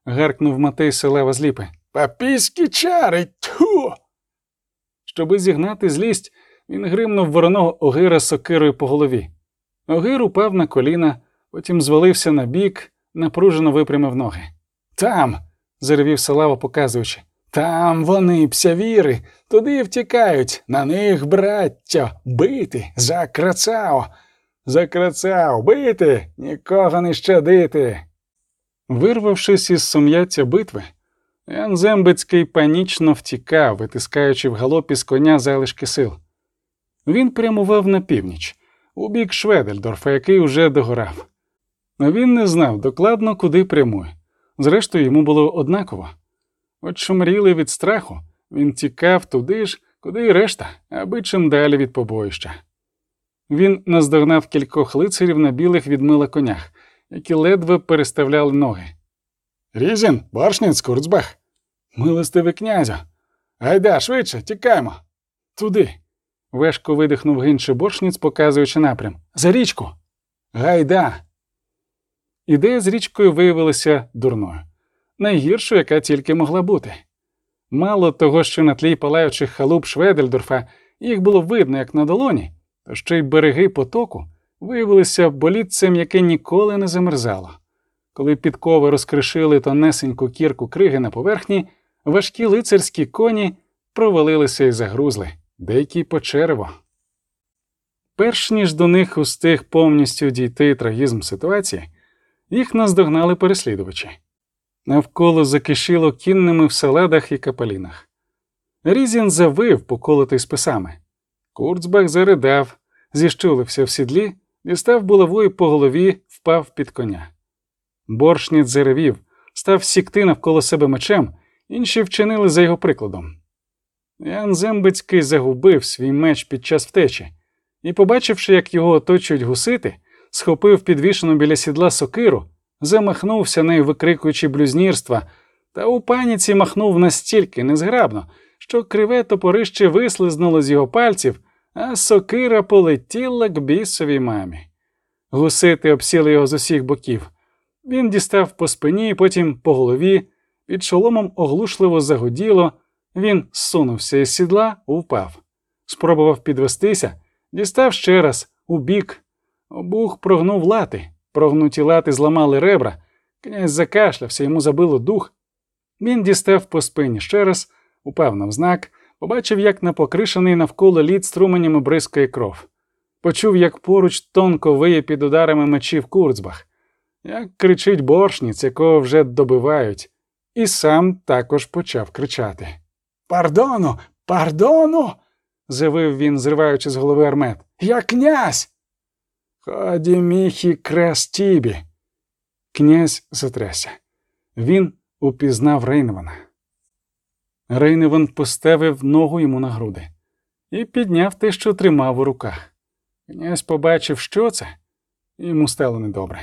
гаркнув Матей Селева з ліпи. Папійські чари. Тьху! Щоби зігнати злість, він гримнув вороного огира сокирою по голові. Огир упав на коліна, потім звалився на бік, напружено випрямив ноги. Там. заревів Салава, показуючи. Там вони, псявіри, туди втікають, на них, браття, бити, за крацао, за крацао, бити, нікого не щадити. Вирвавшись із сум'яття битви, Ян Зембицький панічно втікав, витискаючи в галопі з коня залишки сил. Він прямував на північ, у бік Шведельдорфа, який уже догорав. Він не знав докладно, куди прямує. Зрештою, йому було однаково. От шумріли від страху, він тікав туди ж, куди й решта, аби чим далі від побоїща. Він наздогнав кількох лицарів на білих від мила конях, які ледве переставляли ноги. Різін, Баршніц, Курцбах, милостивий князю. Гайда, швидше, тікаймо. Туди. Вешко видихнув гинче боршніць, показуючи напрям. За річку. Гайда. Ідея з річкою виявилася дурною, найгіршою, яка тільки могла бути. Мало того, що на тлі палаючих халуп Шведельдорфа їх було видно, як на долоні, то ще й береги потоку виявилися болітцем, яке ніколи не замерзало. Коли підкови розкришили тонесеньку кірку криги на поверхні, важкі лицарські коні провалилися і загрузли, деякі по черево. Перш ніж до них устиг повністю дійти трагізм ситуації, їх наздогнали переслідувачі. Навколо закишіло кінними в селедах і капелінах. Різін завив, поколотий списами. Курцбах заридав, зіщулився в сідлі, дістав булавою по голові, впав під коня. Боршніт заревів, став сікти навколо себе мечем, інші вчинили за його прикладом. Ян Зембицький загубив свій меч під час втечі і, побачивши, як його оточують гусити, схопив підвішену біля сідла сокиру, замахнувся нею, викрикуючи блюзнірства, та у паніці махнув настільки незграбно, що криве топорище вислизнуло з його пальців, а сокира полетіла к бісовій мамі. Гусити обсіли його з усіх боків. Він дістав по спині, потім по голові, під шоломом оглушливо загоділо, він зсунувся із сідла, упав. Спробував підвестися, дістав ще раз, у бік. Обух прогнув лати, прогнуті лати зламали ребра, князь закашлявся, йому забило дух. Він дістав по спині ще раз, упав навзнак, побачив, як напокришений навколо лід струменями бризкає кров. Почув, як поруч тонко виє під ударами мечів Курцбах, як кричить боршніць, якого вже добивають, і сам також почав кричати. Пардону, пардону. завив він, зриваючи з голови армет. Я князь. Ході міхі крастібі. Князь затрясся. Він упізнав Рейневана. Рейневан поставив ногу йому на груди і підняв те, що тримав у руках. Князь побачив, що це, йому стало недобре.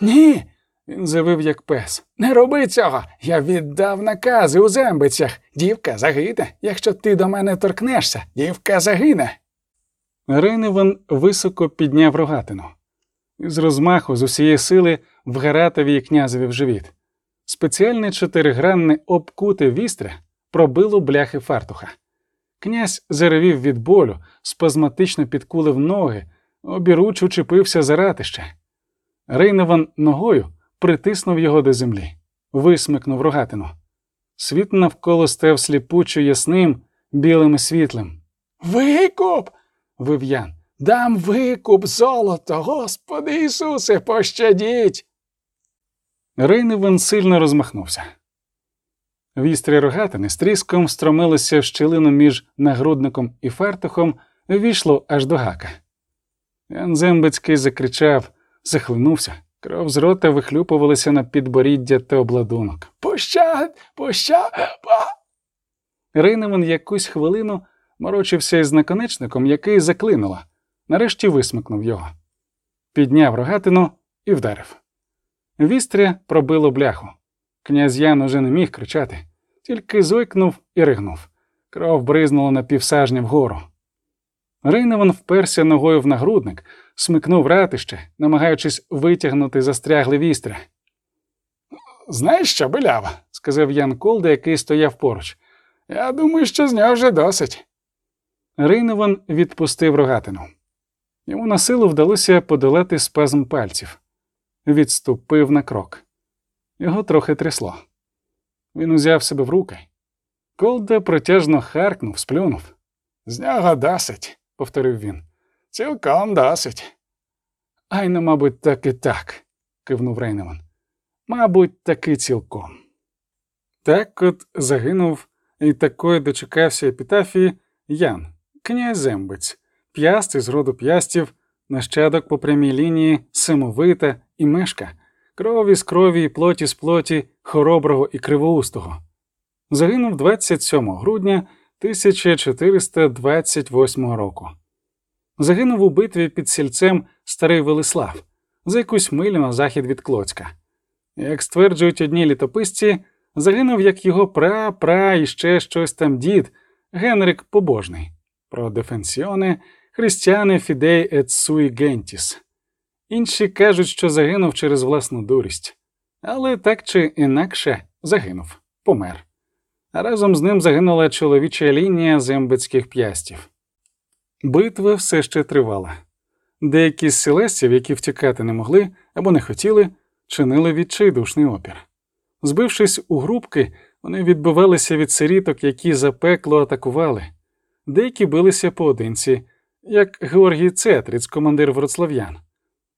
Ні, Він завив, як пес. не роби цього. Я віддав накази у зембицях. Дівка загине. Якщо ти до мене торкнешся, дівка загине. Рейневан високо підняв рогатину. З розмаху з усієї сили вгаратив її князеві в живіт. Спеціальне чотиригранне обкуте вістря пробило бляхи фартуха. Князь заревів від болю, спазматично підкулив ноги, обіруч учепився за ратище. Рейневан ногою притиснув його до землі, висмикнув рогатину. Світ навколо став сліпучо ясним, білим і світлим. Викуп. Вив Ян. Дам викуп золото, Господи Ісусе, пощадіть. Рейневан сильно розмахнувся. Вістрі рогатини з тріском стромилися в щілину між нагрудником і фартухом, війшло аж до гака. Ян Зембицький закричав, захлинувся, кров з рота вихлюпувалася на підборіддя та обладунок. Пощад, пощад. па- Рейневан якусь хвилину морочився із наконечником, який заклинуло, нарешті висмикнув його. Підняв рогатину і вдарив. Вістря пробило бляху. Князь Ян уже не міг кричати, тільки зойкнув і ригнув. Кров бризнула на півсажня вгору. Рейневан вперся ногою в нагрудник, смикнув ратище, намагаючись витягнути застрягли вістря. Знаєш що, билява? сказав Ян Колда, який стояв поруч. Я думаю, що з нього вже досить. Рейневан відпустив рогатину. Йому на силу вдалося подолати спазм пальців. Відступив на крок. Його трохи трясло. Він узяв себе в руки. Колда протяжно харкнув, сплюнув. З нього досить, повторив він. Цілком досить. Айно, мабуть, так і так, кивнув Рейневан. Мабуть, таки цілком. Так от загинув і такої дочекався епітафії Ян, князь Зембець, п'яст із роду п'ястів, нащадок по прямій лінії, Симовита і мешка, кров із крові і плоті з плоті, хороброго і кривоустого. Загинув 27 грудня 1428 року. Загинув у битві під сільцем Старий Велислав за якусь милю на захід від Клоцька. Як стверджують одні літописці, загинув як його пра, пра і ще щось там дід Генрик Побожний про дефенсіони християни фідей ет суї гентіс. Інші кажуть, що загинув через власну дурість, але так чи інакше загинув, помер. А разом з ним загинула чоловіча лінія зембецьких п'ястів. Битва все ще тривала. Деякі з селестів, які втікати не могли або не хотіли, чинили відчайдушний опір. Збившись у групки, вони відбивалися від сиріток, які запекло атакували, деякі билися поодинці, як Георгій Цетріц, командир вроцлав'ян.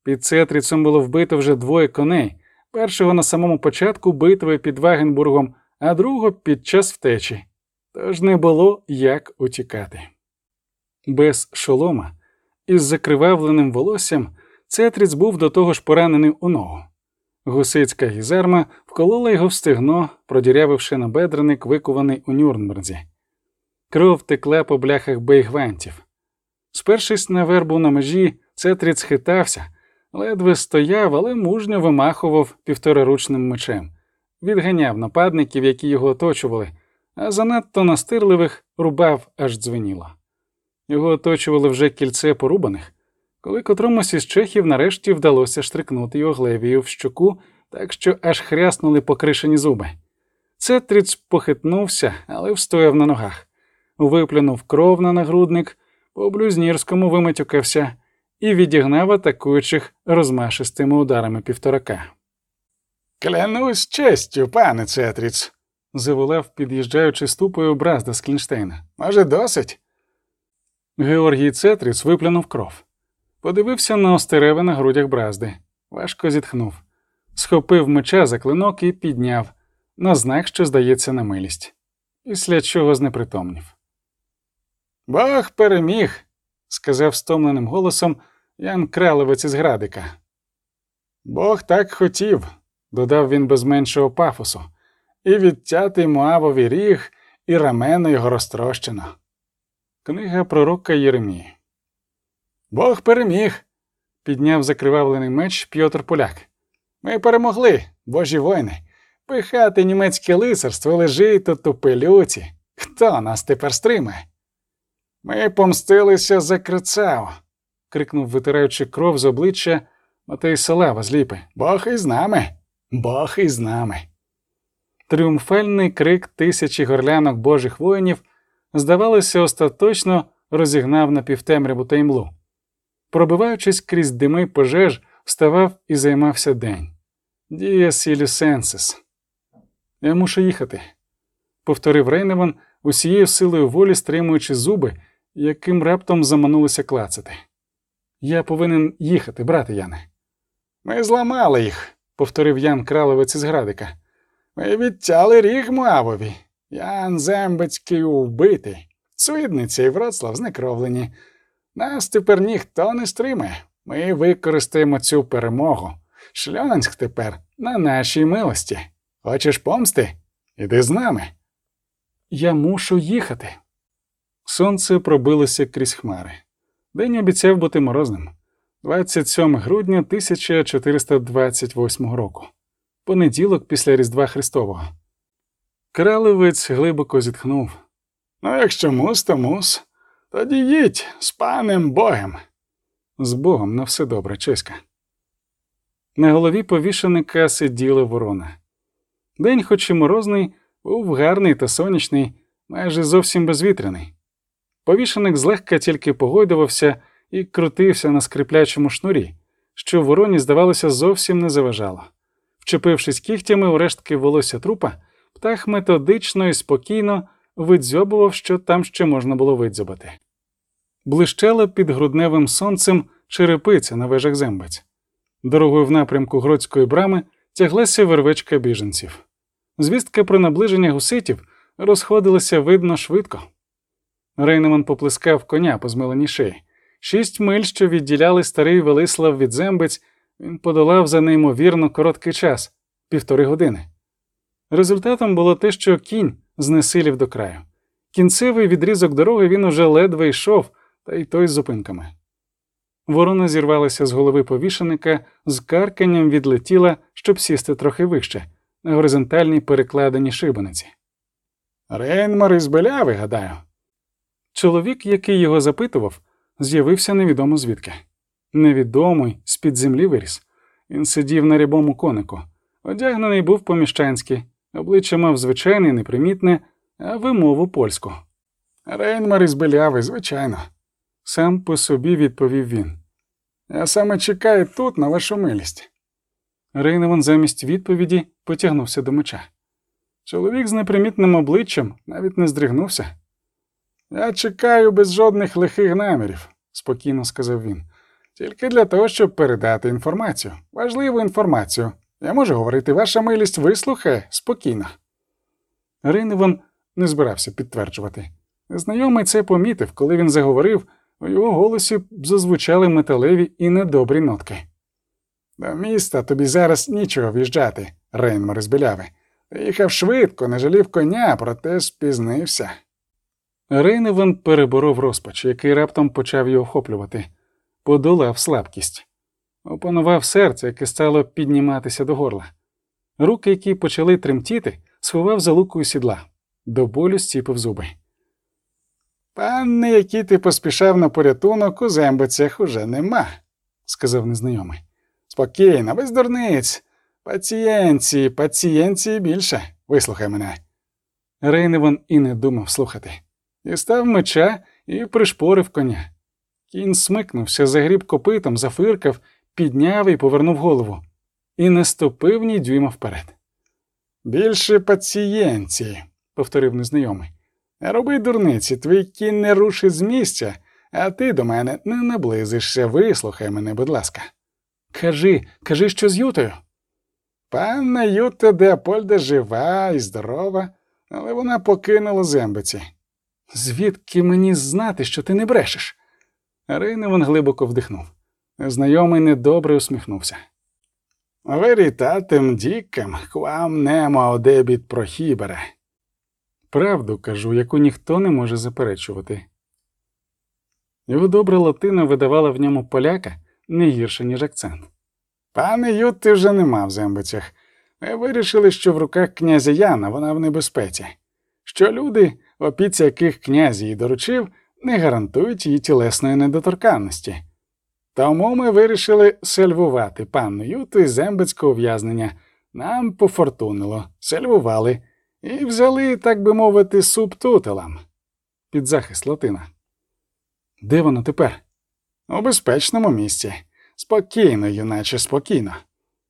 Під Цетріцем було вбито вже двоє коней, першого на самому початку битви під Вагенбургом, а другого під час втечі, тож не було як утікати. Без шолома, із закривавленим волоссям, Цетріц був до того ж поранений у ногу. Гусицька гізерма вколола його в стегно, продірявивши набедреник, викуваний у Нюрнберзі. Кров текла по бляхах бейгвантів. Спершись на вербу на межі, Цетріц хитався, ледве стояв, але мужньо вимахував півтораручним мечем, відганяв нападників, які його оточували, а занадто настирливих рубав аж дзвеніло. Його оточували вже кільце порубаних, коли котромусь із чехів нарешті вдалося штрикнути його глевію в щоку, так що аж хряснули покришені зуби. Цетріц похитнувся, але встояв на ногах, виплюнув кров на нагрудник, по блюзнірському виматюкався і відігнав атакуючих розмашистими ударами півторака. Клянусь честю, пане Цетріц, заволав, під'їжджаючи ступою Бразда з Клінштейна. Може, досить? Георгій Цетріц виплюнув кров. Подивився на остереви на грудях Бразди, важко зітхнув, схопив меча за клинок і підняв на знак, що здається на милість, після чого знепритомнів. Бог переміг, сказав стомленим голосом Ян Краловець із Градика. Бог так хотів, додав він без меншого пафосу, і відтятий Муавові ріг, і рамено його розтрощено. Книга пророка Єремії. Бог переміг, підняв закривавлений меч Пьотр Поляк. Ми перемогли, божі воїни. Пихати німецьке лицарство лежить у пилюці. Хто нас тепер стримає? Ми помстилися за Крицао, крикнув, витираючи кров з обличчя Матей Салава з ліпи. Бог із нами, Бог із нами. Тріумфальний крик тисячі горлянок божих воїнів, здавалося, остаточно розігнав на півтемряву та імлу. Пробиваючись крізь дими пожеж, вставав і займався день. Дія сілюсенсис. Я мушу їхати, повторив Рейневан, усією силою волі стримуючи зуби, яким раптом заманулося клацати. Я повинен їхати, брате Яне. Ми зламали їх, повторив Ян Краловець із Градика. Ми відтяли ріг Муавові. Ян Зембецький вбитий, Цвідниця і Вроцлав знекровлені. Нас тепер ніхто не стримає. Ми використаємо цю перемогу. Шльонськ тепер на нашій милості. Хочеш помсти? Іди з нами. Я мушу їхати. Сонце пробилося крізь хмари. День обіцяв бути морозним. 27 грудня 1428 року, понеділок після Різдва Христового. Кралевець глибоко зітхнув. Ну, якщо мус, то мус. Тоді їдь з панем Богом. З Богом на все добре, чеська. На голові повішеника сиділа ворона. День, хоч і морозний, був гарний та сонячний, майже зовсім безвітряний. Повішеник злегка тільки погойдувався і крутився на скриплячому шнурі, що вороні, здавалося, зовсім не заважало. Вчепившись кігтями у рештки волосся трупа, птах методично і спокійно видзьобував, що там ще можна було видзьобати. Блищала під грудневим сонцем черепиця на вежах зембець. Дорогою в напрямку Гродської брами тяглася вервечка біженців. Звістка про наближення гуситів розходилася видно швидко. Рейнеман поплескав коня по змиленій шиї. Шість миль, що відділяли старий Велислав від зембець, він подолав за неймовірно короткий час півтори години. Результатом було те, що кінь знесилів до краю. Кінцевий відрізок дороги він уже ледве йшов, та й той з зупинками. Ворона зірвалася з голови повішеника, з карканням відлетіла, щоб сісти трохи вище, на горизонтальній перекладеній шибениці. Рейнмар із Беляви, гадаю. Чоловік, який його запитував, з'явився невідомо звідки. Невідомий, з під землі виріс. Він сидів на рябому конику. Одягнений був поміщанськи, обличчя мав звичайне, непримітне, а вимову польську. Рейнмар із Беляви, звичайно. Сам по собі відповів він. Я саме чекаю тут на вашу милість. Рейневан замість відповіді потягнувся до меча. Чоловік з непримітним обличчям навіть не здригнувся. Я чекаю без жодних лихих намірів, спокійно сказав він. Тільки для того, щоб передати інформацію, важливу інформацію. Я можу говорити, ваша милість вислухає спокійно. Рейневан не збирався підтверджувати. Знайомий це помітив, коли він заговорив, у його голосі зазвучали металеві і недобрі нотки. До міста тобі зараз нічого в'їжджати, Рейнмар з Біляви. Їхав швидко, не жалів коня, проте спізнився. Рейневан переборов розпач, який раптом почав його охоплювати, подолав слабкість, опанував серце, яке стало підніматися до горла. Руки, які почали тремтіти, сховав за лукою сідла, до болю стіпив зуби. Панни, який ти поспішав на порятунок, у зембицях уже нема, сказав незнайомий. Спокійно, без дурниць. Пацієнції, пацієнції більше. Вислухай мене. Рейневан і не думав слухати. Дістав меча і пришпорив коня. Кінь смикнувся, загріб копитом, зафиркав, підняв і повернув голову, і не ступив ні дюйма вперед. Більше пацієнції, повторив незнайомий. Не роби дурниці, твій кінь не рушить з місця, а ти до мене не наблизишся. Вислухай мене, будь ласка. Кажи, кажи, що з Ютою. Панна Юта Деопольда жива і здорова, але вона покинула зембиці. Звідки мені знати, що ти не брешеш? Рейневан глибоко вдихнув. Знайомий недобре усміхнувся. Верітатим дікам квам немо одебіт прохібере. Правду кажу, яку ніхто не може заперечувати. Його добра латина видавала в ньому поляка не гірше, ніж акцент. Пане Ютти вже нема в зембицях. Ми вирішили, що в руках князя Яна вона в небезпеці, що люди, опіці яких князь їй доручив, не гарантують її тілесної недоторканності. Тому ми вирішили сельвувати панну Юту із зембицького ув'язнення. Нам пофортунило, сельвували і взяли, так би мовити, субтутелам під захист Латина. Де вона тепер? У безпечному місці. Спокійно, юначе, спокійно.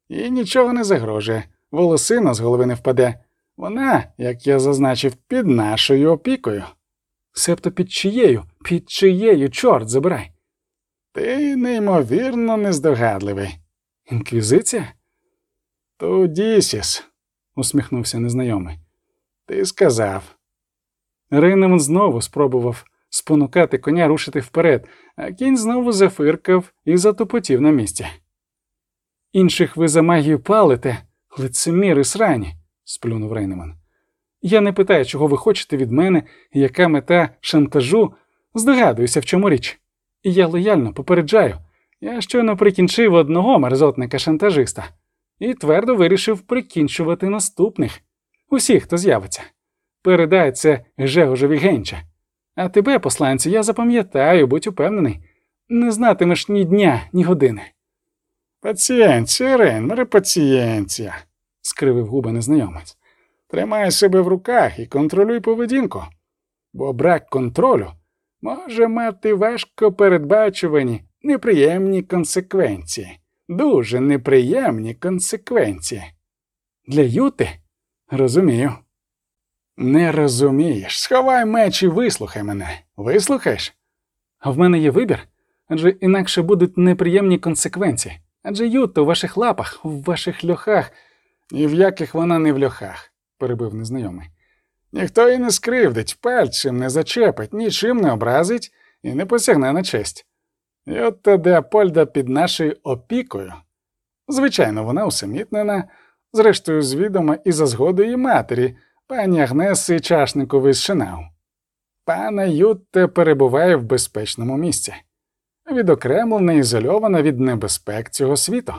І нічого не загрожує, волосина з голови не впаде. Вона, як я зазначив, під нашою опікою. Себто під чиєю, під чиєю, чорт забирай. Ти неймовірно нездогадливий. Інквізиція? Тудісіс, усміхнувся незнайомий. Ти сказав. Рейнеман знову спробував спонукати коня рушити вперед, а кінь знову зафиркав і затопотів на місці. Інших ви за магію палите, лицеміри срані, сплюнув Рейнеман. Я не питаю, чого ви хочете від мене, яка мета шантажу, здогадуюся, в чому річ. І я лояльно попереджаю. Я щойно прикінчив одного мерзотника шантажиста і твердо вирішив прикінчувати наступних усіх, хто з'явиться. Передай це Жегожеві Генча. А тебе, посланцю, я запам'ятаю, будь упевнений, не знатимеш ні дня, ні години. Пацієнція, Рейнмере, пацієнція, скривив губи незнайомець. Тримай себе в руках і контролюй поведінку, бо брак контролю може мати важко передбачувані неприємні консеквенції, дуже неприємні консеквенції. Для Юти? Розумію. Не розумієш. Сховай меч і вислухай мене. Вислухаєш? А в мене є вибір, адже інакше будуть неприємні консеквенції. Адже Ютта у ваших лапах, у ваших льохах. Ні в яких вона не в льохах, перебив незнайомий. Ніхто її не скривдить, пальцем не зачепить, нічим не образить і не посягне на честь. Йотта Деапольда під нашою опікою. Звичайно, вона усамітнена, зрештою, звідома і за згодою матері, пані Агнеси Чашникової з Шинау. Пана Ютте перебуває в безпечному місці, відокремлена і ізольована від небезпек цього світу,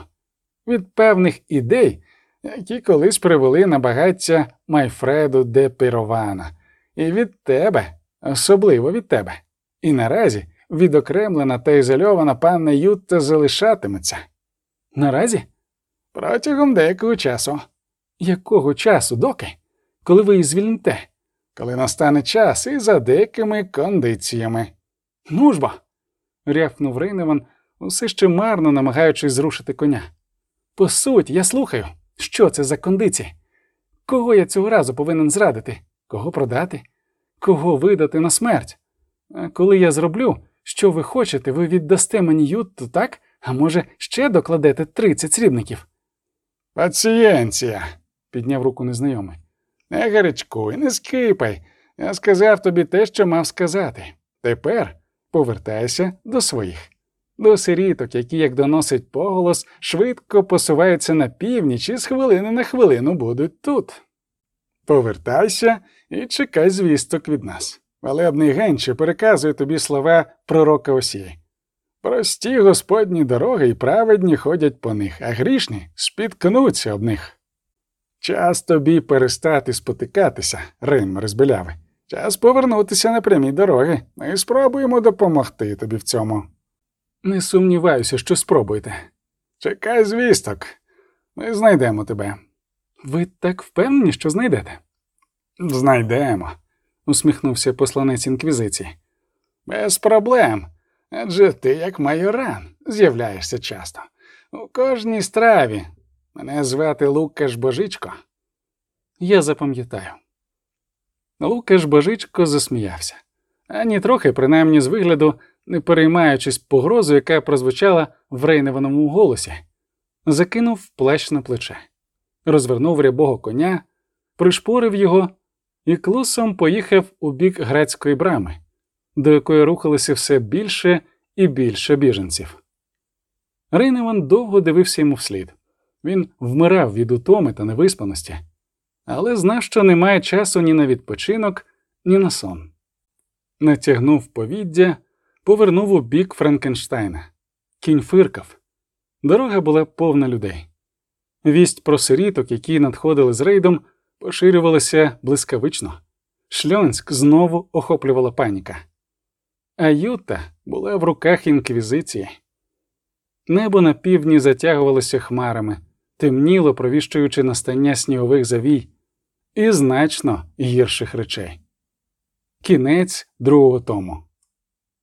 від певних ідей, які колись привели на багаття Майфреду де Пірована, і від тебе, особливо від тебе. І наразі відокремлена та ізольована панна Ютта залишатиметься. Наразі? Протягом деякого часу, Якого часу, доки? Коли ви її звільните? коли настане час і за деякими кондиціями. Ну ж бо. рявкнув Рейневан, усе ще марно намагаючись зрушити коня. По суті, я слухаю, що це за кондиції? Кого я цього разу повинен зрадити? Кого продати? Кого видати на смерть? А коли я зроблю, що ви хочете, ви віддасте мені Ютту, так? А може, ще докладете 30 срібників? Пацієнція. підняв руку незнайомий. Не гарячкуй, не скипай. Я сказав тобі те, що мав сказати. Тепер повертайся до своїх. До сиріток, які, як доносить поголос, швидко посуваються на північ і з хвилини на хвилину будуть тут. Повертайся і чекай звісток від нас. Велебний Генче переказує тобі слова пророка Осії. Прості господні дороги і праведні ходять по них, а грішні спіткнуться об них. Час тобі перестати спотикатися, Рейн розбіляви. Час повернутися на прямі дороги. Ми спробуємо допомогти тобі в цьому. Не сумніваюся, що спробуєте. Чекай звісток. Ми знайдемо тебе. Ви так впевнені, що знайдете? Знайдемо. усміхнувся посланець інквізиції. Без проблем. Адже ти, як майоран, з'являєшся часто. У кожній страві. Мене звати Лукаш Божичко. Я запам'ятаю. Лукаш Божичко засміявся, ані трохи, принаймні з вигляду, не переймаючись погрозу, яка прозвучала в рейневаному голосі, закинув плащ на плече, розвернув рябого коня, пришпорив його і клусом поїхав у бік грецької брами, до якої рухалося все більше і більше біженців. Рейневан довго дивився йому вслід. Він вмирав від утоми та невиспаності, але знав, що немає часу ні на відпочинок, ні на сон. Натягнув повіддя, повернув у бік Франкенштейна. Кінь фиркав. Дорога була повна людей. Вість про сиріток, які надходили з рейдом, поширювалася блискавично. Шльонськ знову охоплювала паніка. А Юта була в руках інквізиції. Небо на півдні затягувалося хмарами, темніло, провіщуючи настання снігових завій і значно гірших речей. Кінець другого тому.